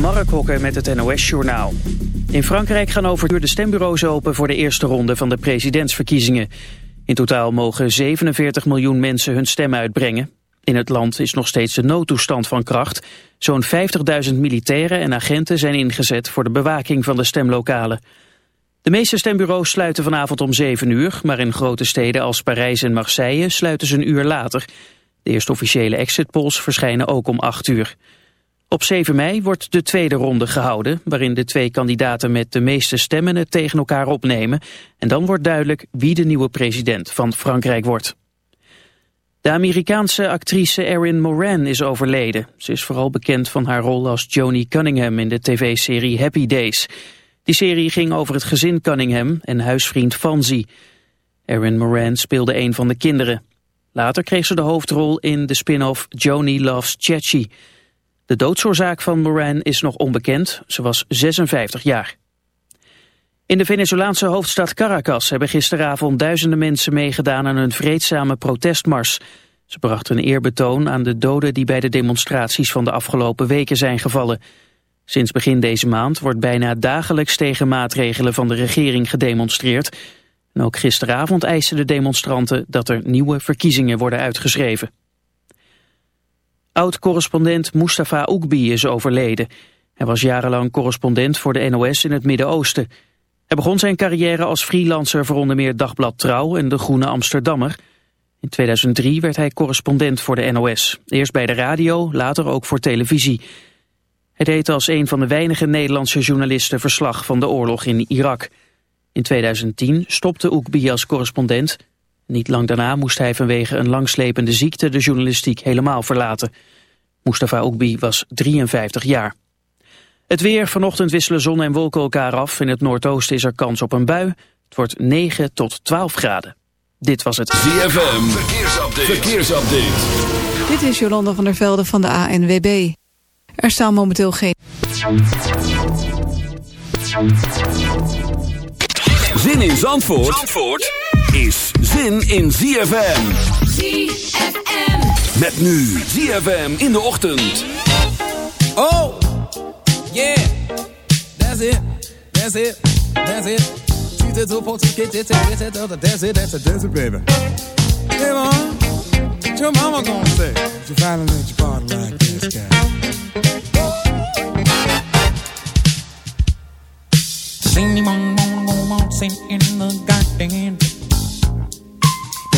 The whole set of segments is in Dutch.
Mark Hokker met het NOS-journaal. In Frankrijk gaan over de stembureaus open voor de eerste ronde van de presidentsverkiezingen. In totaal mogen 47 miljoen mensen hun stem uitbrengen. In het land is nog steeds de noodtoestand van kracht. Zo'n 50.000 militairen en agenten zijn ingezet voor de bewaking van de stemlokalen. De meeste stembureaus sluiten vanavond om 7 uur, maar in grote steden als Parijs en Marseille sluiten ze een uur later. De eerste officiële exit polls verschijnen ook om 8 uur. Op 7 mei wordt de tweede ronde gehouden... waarin de twee kandidaten met de meeste stemmen het tegen elkaar opnemen. En dan wordt duidelijk wie de nieuwe president van Frankrijk wordt. De Amerikaanse actrice Erin Moran is overleden. Ze is vooral bekend van haar rol als Joni Cunningham in de tv-serie Happy Days. Die serie ging over het gezin Cunningham en huisvriend Fancy. Erin Moran speelde een van de kinderen. Later kreeg ze de hoofdrol in de spin-off Joni Loves Chachi... De doodsoorzaak van Moran is nog onbekend. Ze was 56 jaar. In de Venezolaanse hoofdstad Caracas hebben gisteravond duizenden mensen meegedaan aan een vreedzame protestmars. Ze brachten een eerbetoon aan de doden die bij de demonstraties van de afgelopen weken zijn gevallen. Sinds begin deze maand wordt bijna dagelijks tegen maatregelen van de regering gedemonstreerd. En ook gisteravond eisten de demonstranten dat er nieuwe verkiezingen worden uitgeschreven. Oud-correspondent Mustafa Oekbi is overleden. Hij was jarenlang correspondent voor de NOS in het Midden-Oosten. Hij begon zijn carrière als freelancer voor onder meer Dagblad Trouw en De Groene Amsterdammer. In 2003 werd hij correspondent voor de NOS. Eerst bij de radio, later ook voor televisie. Hij deed als een van de weinige Nederlandse journalisten verslag van de oorlog in Irak. In 2010 stopte Oekbi als correspondent niet lang daarna moest hij vanwege een langslepende ziekte de journalistiek helemaal verlaten. Mustafa Oekbi was 53 jaar. Het weer, vanochtend wisselen zon en wolken elkaar af. In het noordoosten is er kans op een bui. Het wordt 9 tot 12 graden. Dit was het ZFM, verkeersupdate. verkeersupdate. Dit is Jolanda van der Velde van de ANWB. Er staan momenteel geen... Zin in Zandvoort? Zandvoort? Is zin in ZFM. ZFM. Met nu ZFM in de ochtend. Oh, yeah. That's it. That's it. That's it. That's it, that's it, that's it, baby. Hey, mom. What your mama gonna say? You finally let your body like this guy. Does anyone wanna go waltzing in the garden?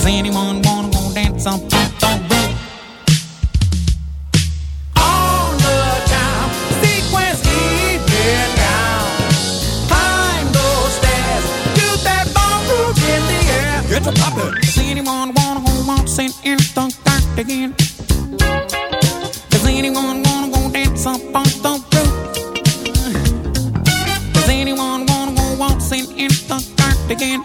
Does anyone wanna go dance on the roof? On the time, sequence get down. Climb those stairs, do that ballroom in the air. Get to poppin'. Does anyone wanna go waltzing in the dark again? Does anyone wanna go dance up on the roof? Does anyone wanna go waltzing in the dark again?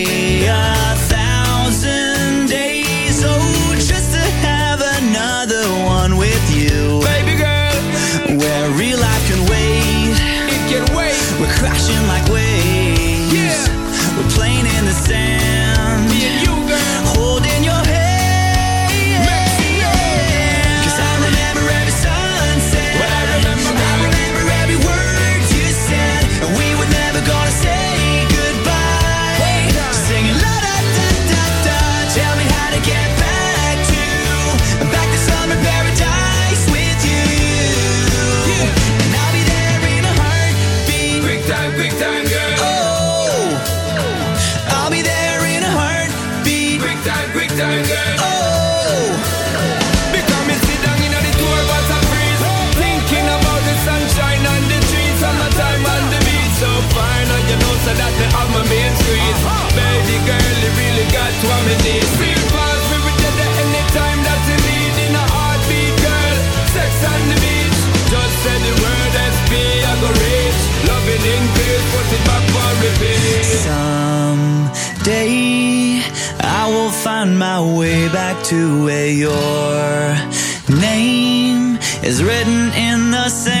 innocent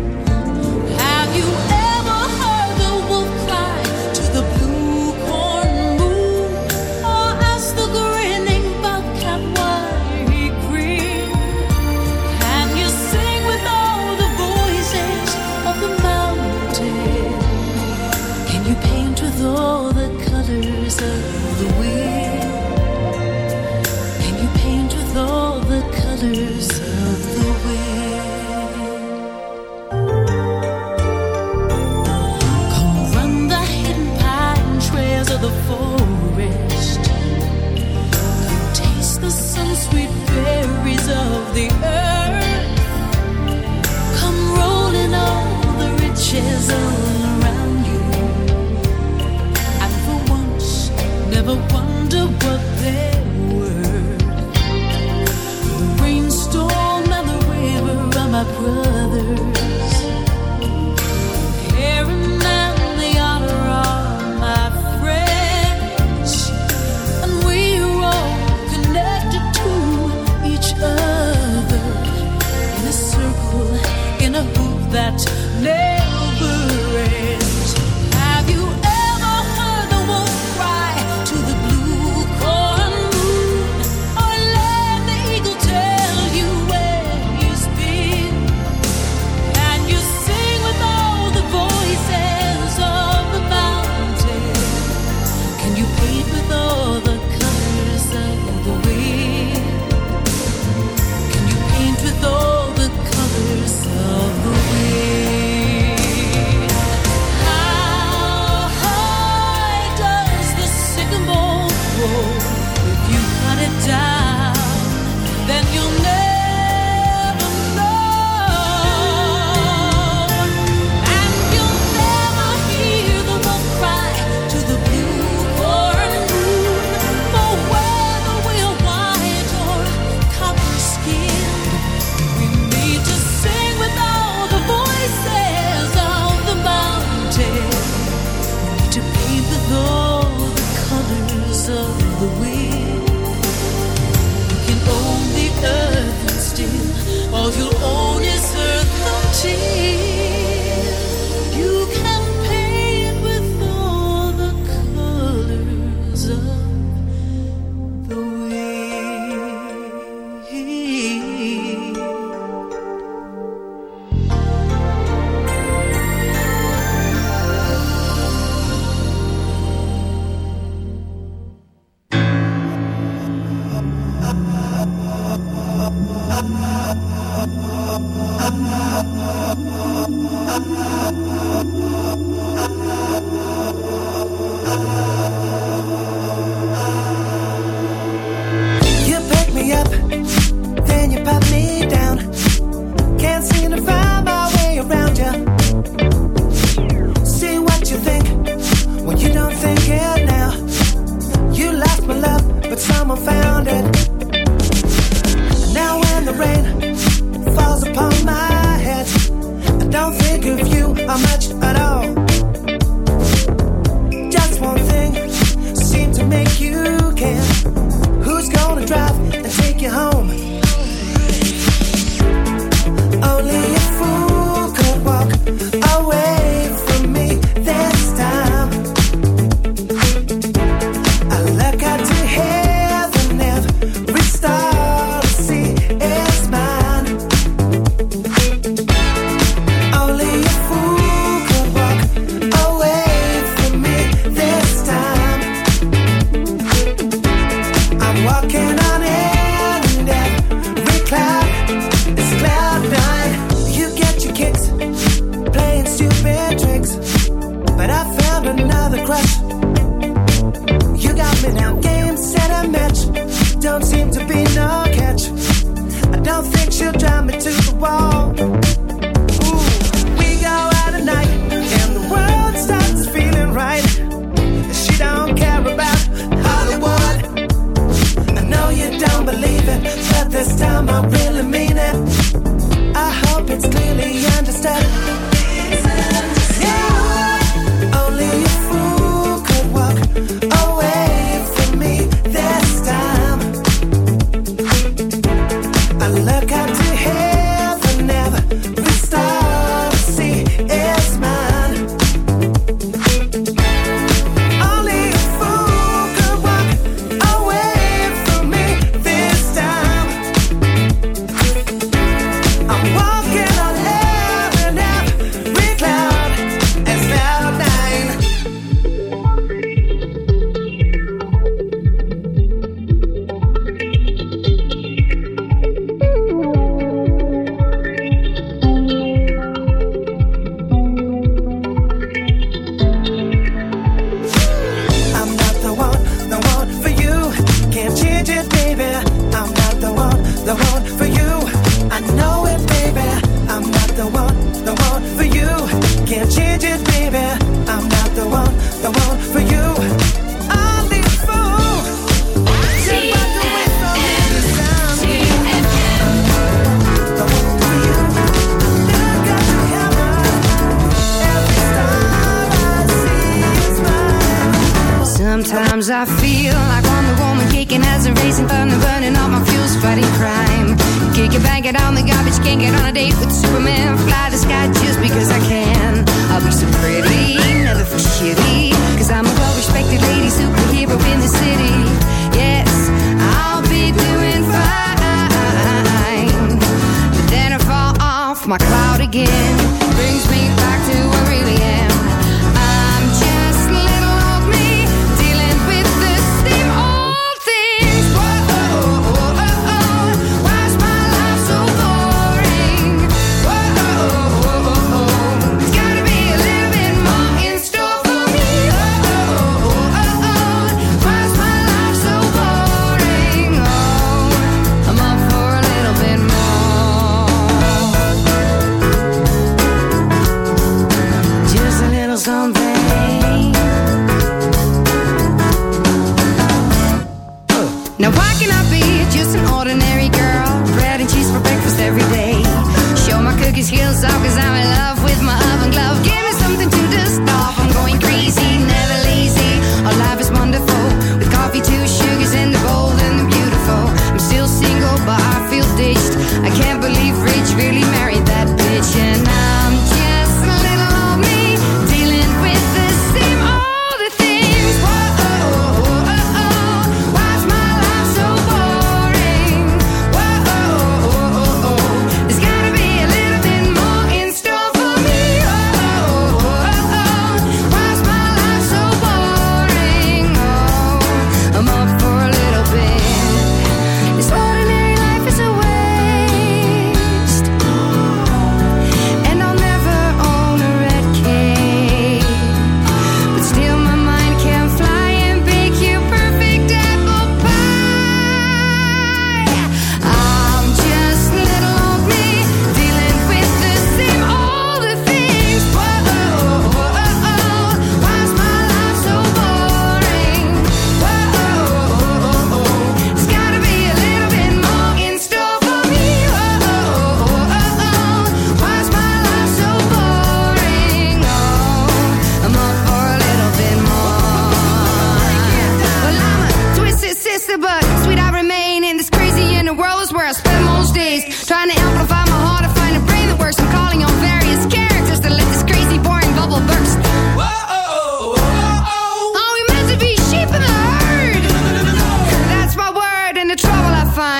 on the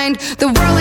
mind. The world.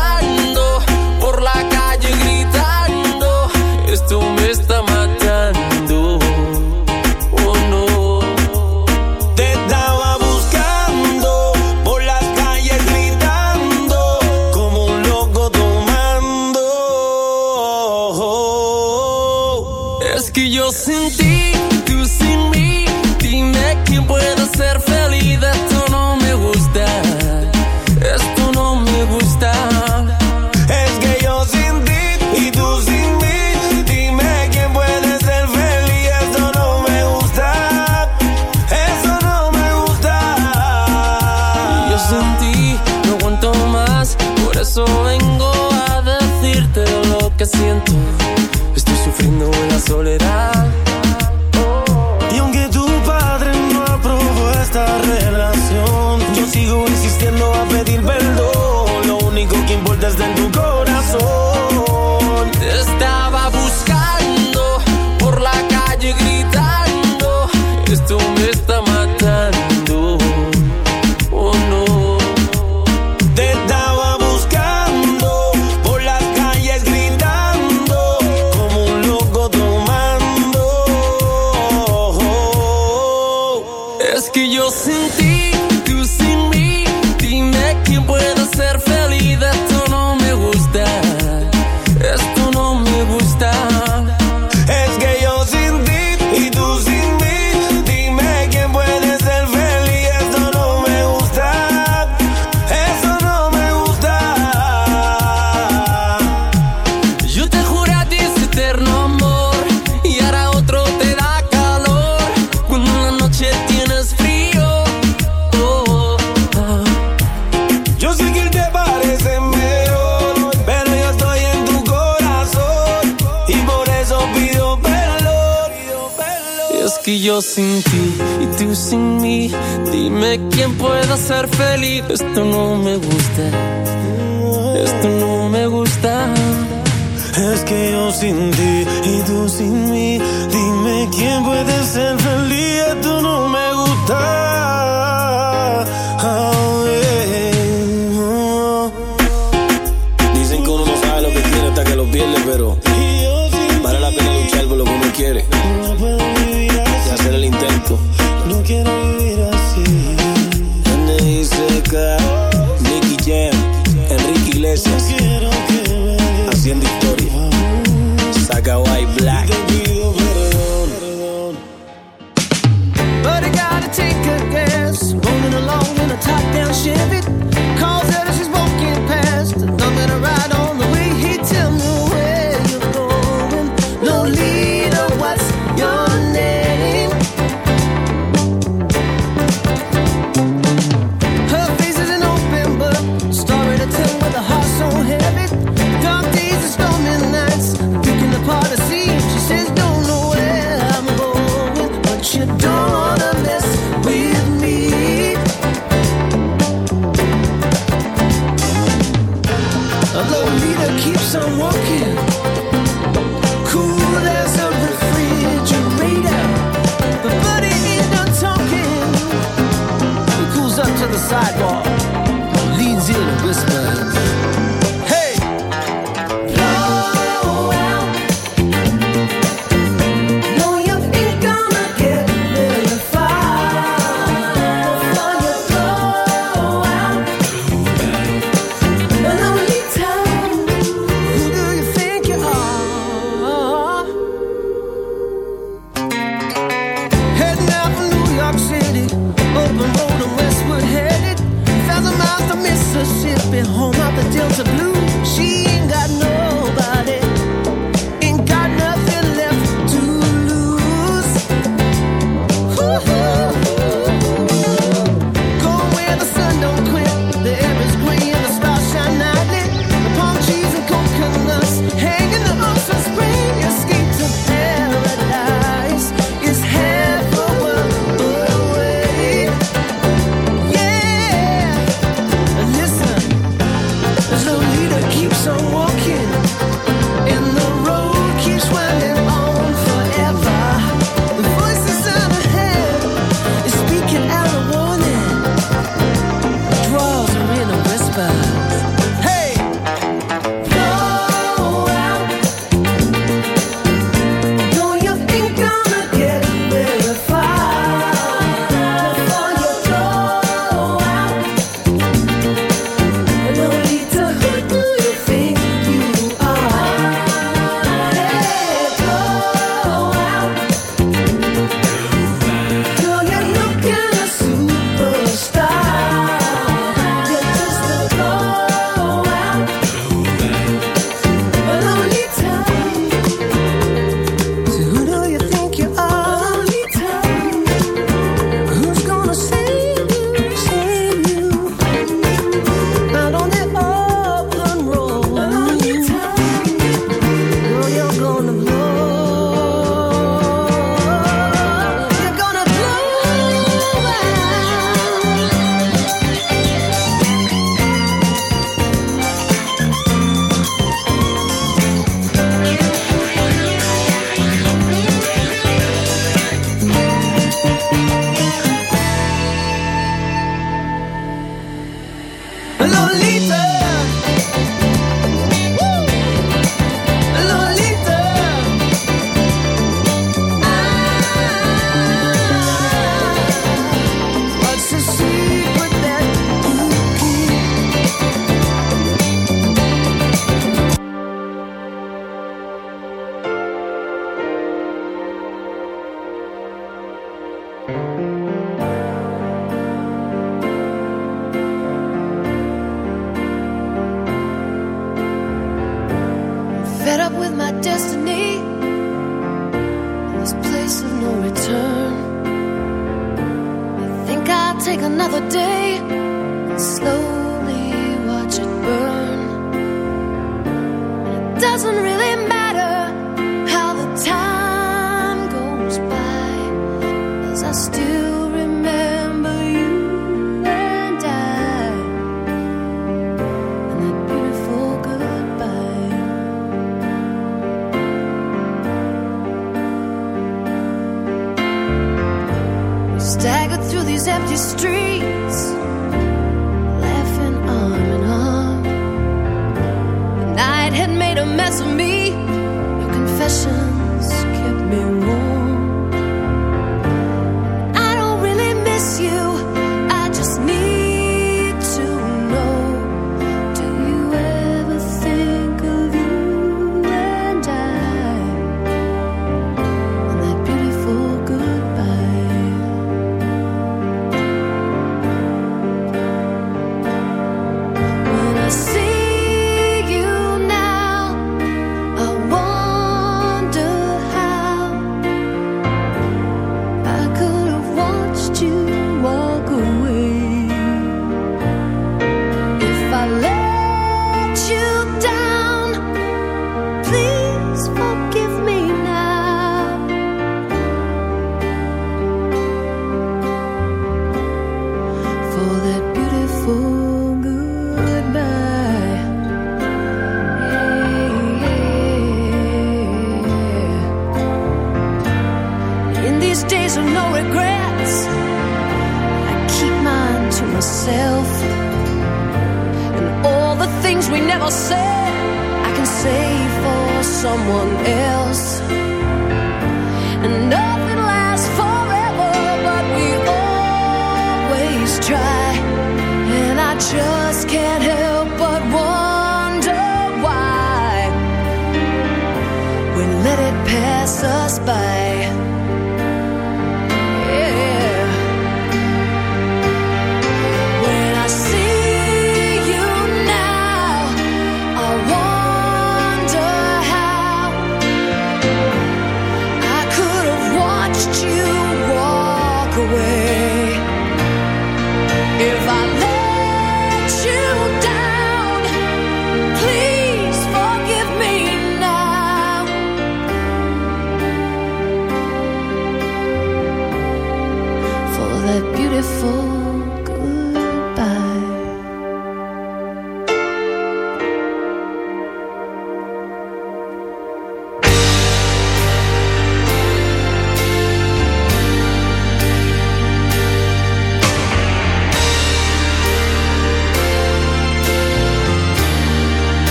black white black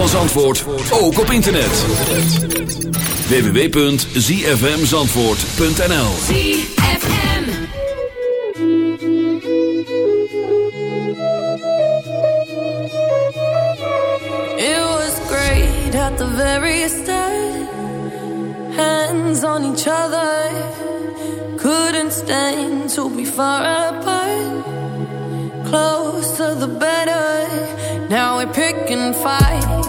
van Zandvoort ook op internet. www.zfmzandvoort.nl ZFM It was great at the very start. Hands on each other. Couldn't stand to be far apart. To the better. Now we're picking fight.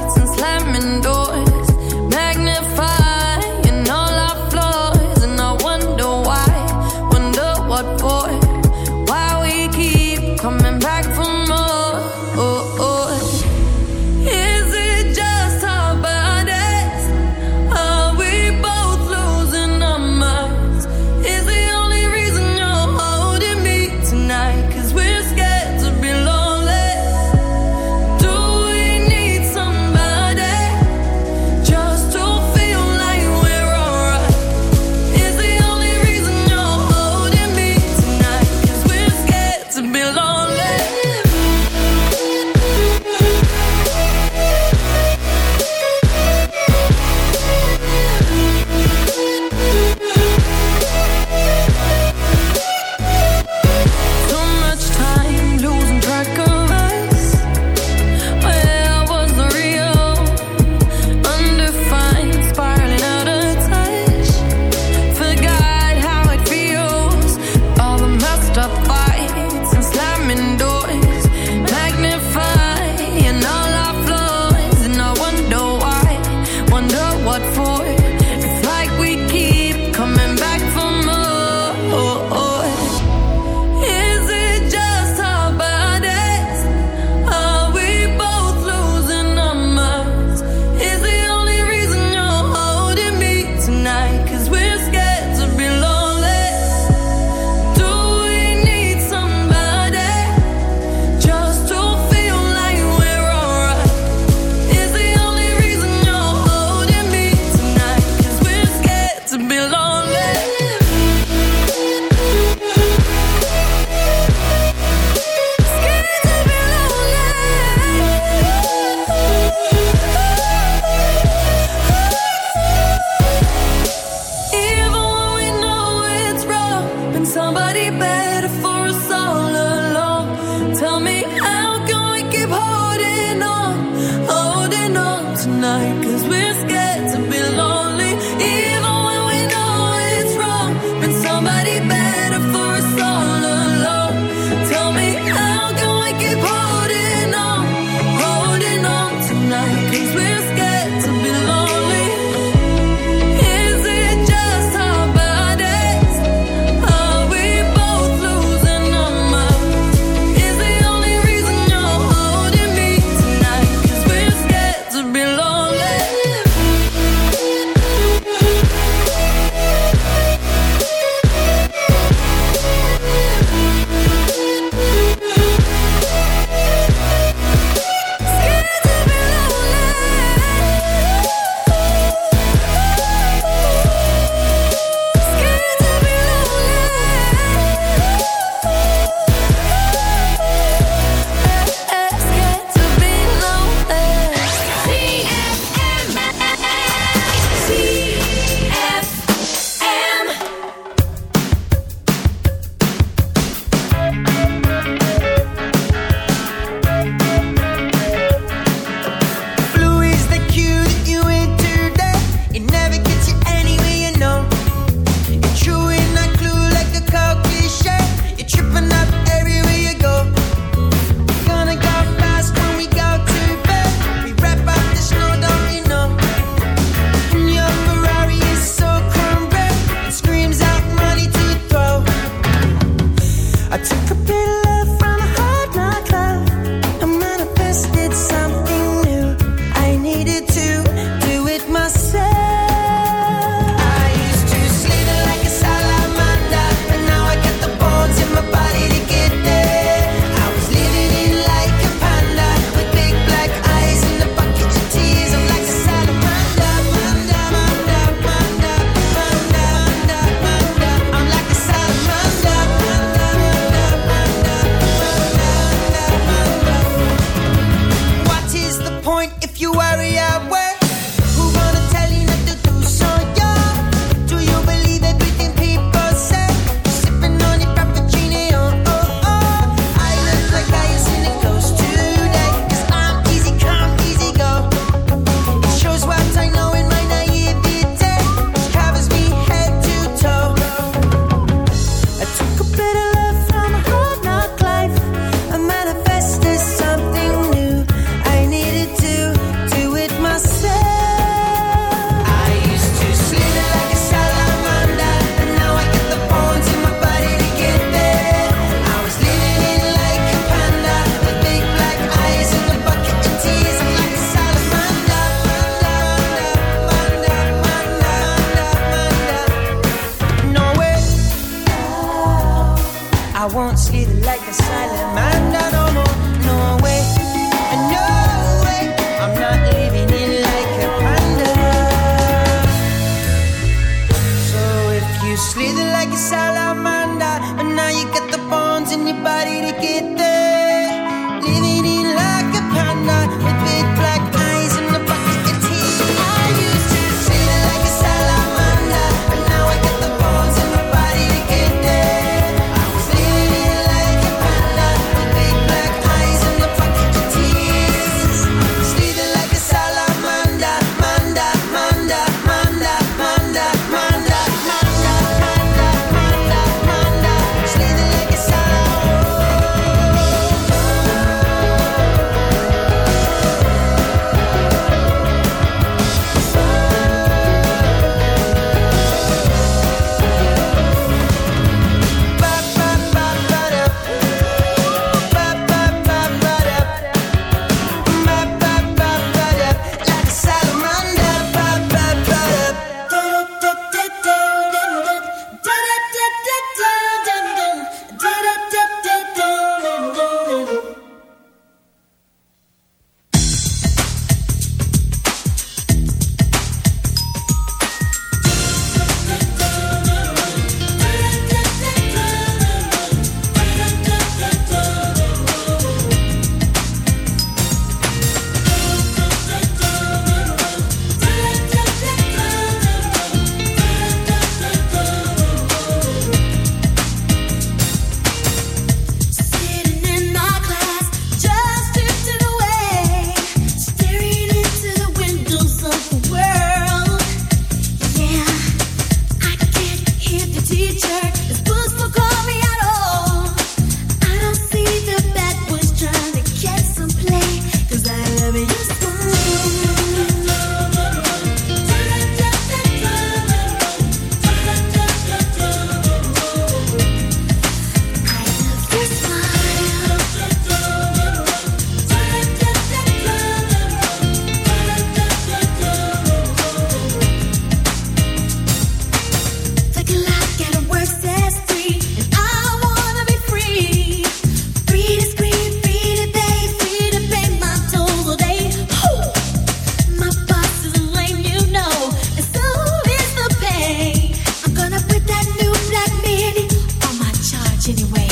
Anyway,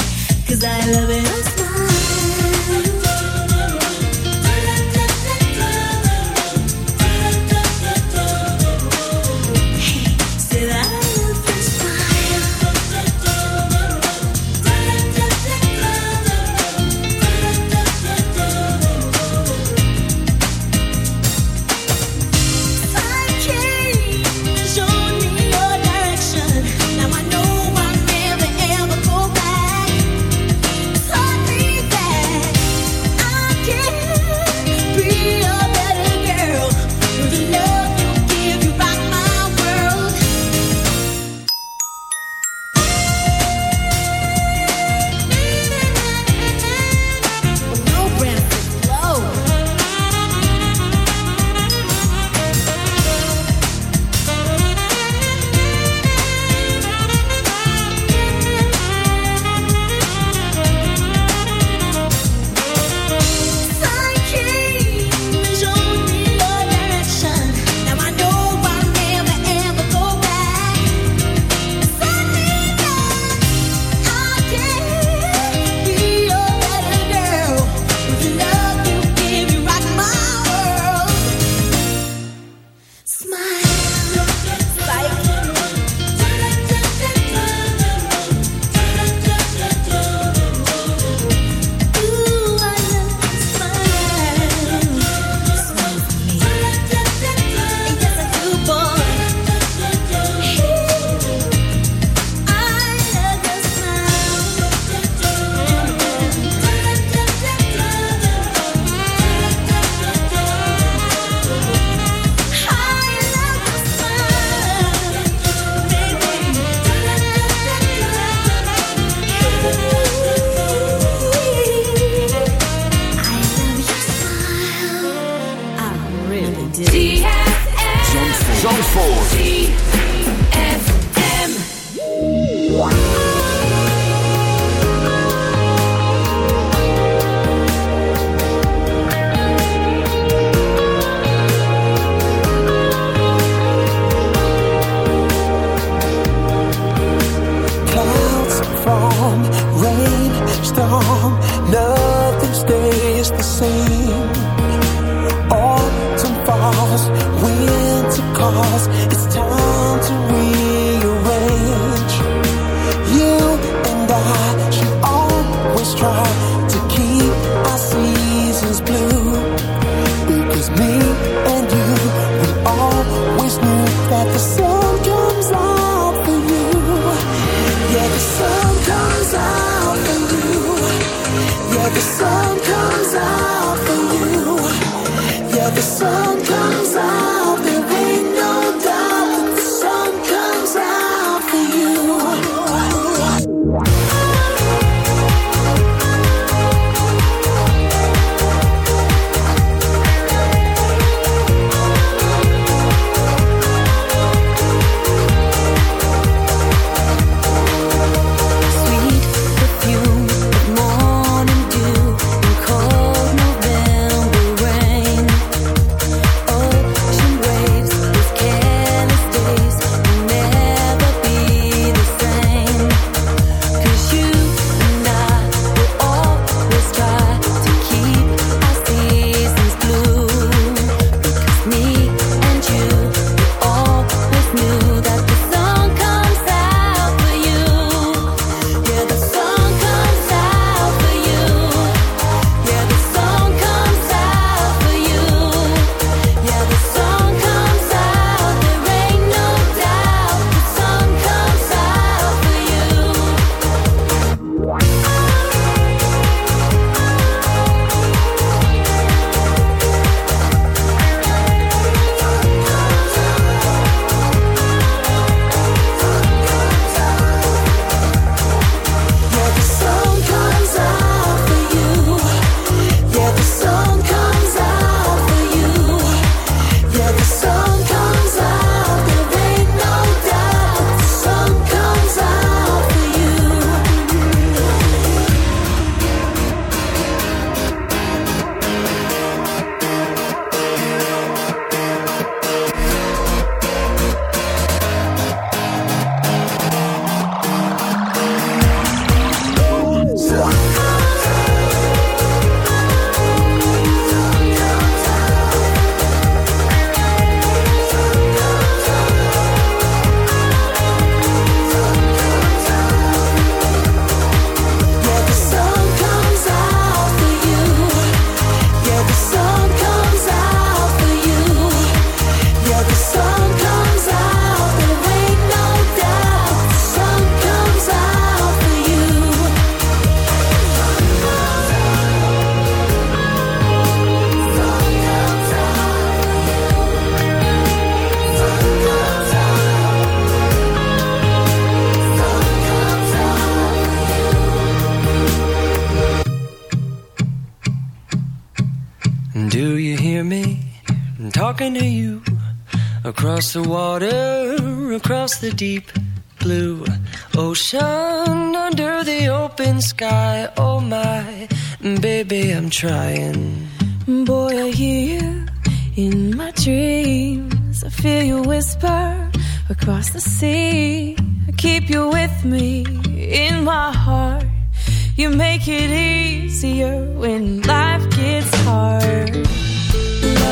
'cause I love it. talking to you across the water, across the deep blue ocean, under the open sky. Oh my, baby, I'm trying. Boy, I hear you in my dreams. I feel you whisper across the sea. I keep you with me in my heart. You make it easier when life gets hard.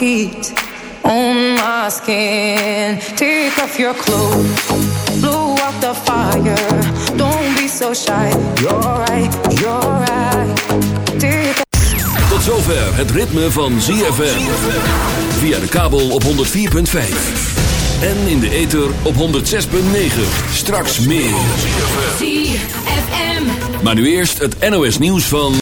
Heat on my skin? Take off your clothes, blow out the fire. Don't be so shy. You're right, you're right. Take Tot zover het ritme van ZFM. Via de kabel op 104.5. En in de ether op 106.9. Straks meer. ZFM. Maar nu eerst het NOS nieuws van...